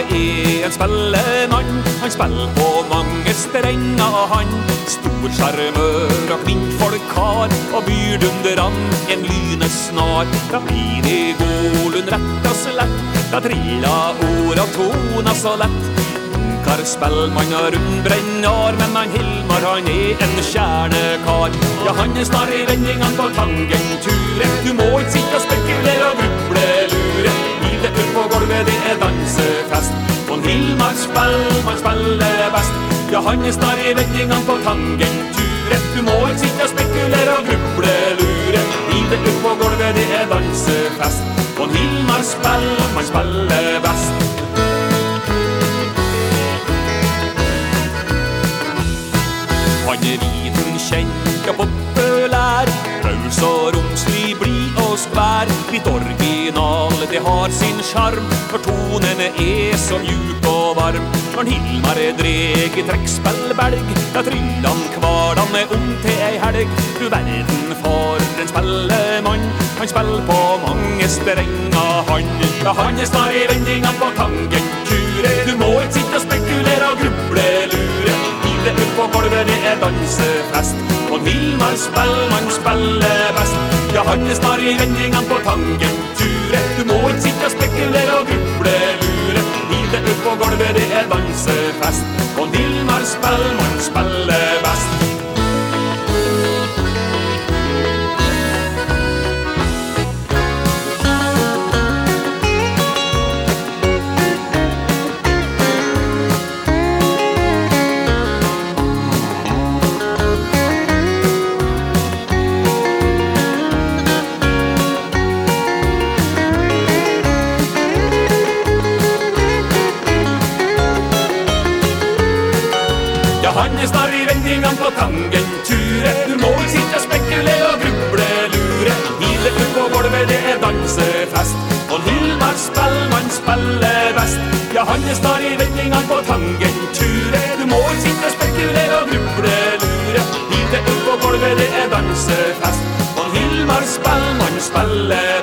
er en spellemann. Han spiller på mange strenger, han. Stor sjarmør og kvinnfolk har, og byr dunderan en lynesnar. Da blir det Golund rett og slett, da triller og toner så lett. Kar spellmann og rundbrennar, men han Hilmar han er en kjernekar. Ja, han er snar i vendingene på tangenturen, Du må ikke sitte og spekulere og. Hiv gulvet, det er dansefest. Og Hilmar man spiller best. Ja, han er snar i vendingene på tangenturet. Du må ikke sitte og spekulere og gruble lure. Hiver ut på gulvet, det er dansefest. Og Hilmar man spiller best. Han er viden kjent og populær. Raus og romslig, blid og skvær. Litt original, det har sin sjarm. For tonene er så djup og varm. Når Hilmar dreg i trekkspillbelg, da tryller han kvardan om til ei helg. Du verden for en spellemann. Han spiller på mange strenger, han. Ja, han er snar i vendinga på tangenturet. Du må ikke sitte og spekulere og gruble lure. I det på gulvet, det er dansefest. Og Hilmar spellmann spiller best. Ja, han er snar i vendinga på tangenturet. På gulvet, det er dansefest. Og Hilmar spellmann spiller best. Han er snar i vendingene på tangenturet. Du må ikke sitte og spekulere og gruble lure. Ut på gulvet, det er dansefest. Og Hilmar spellmann spiller best. Ja, han er snar i vendingene på tangenturet. Du må ikke sitte og spekulere og gruble lure. Ut på gulvet, det er dansefest. Og Hilmar spellmann spiller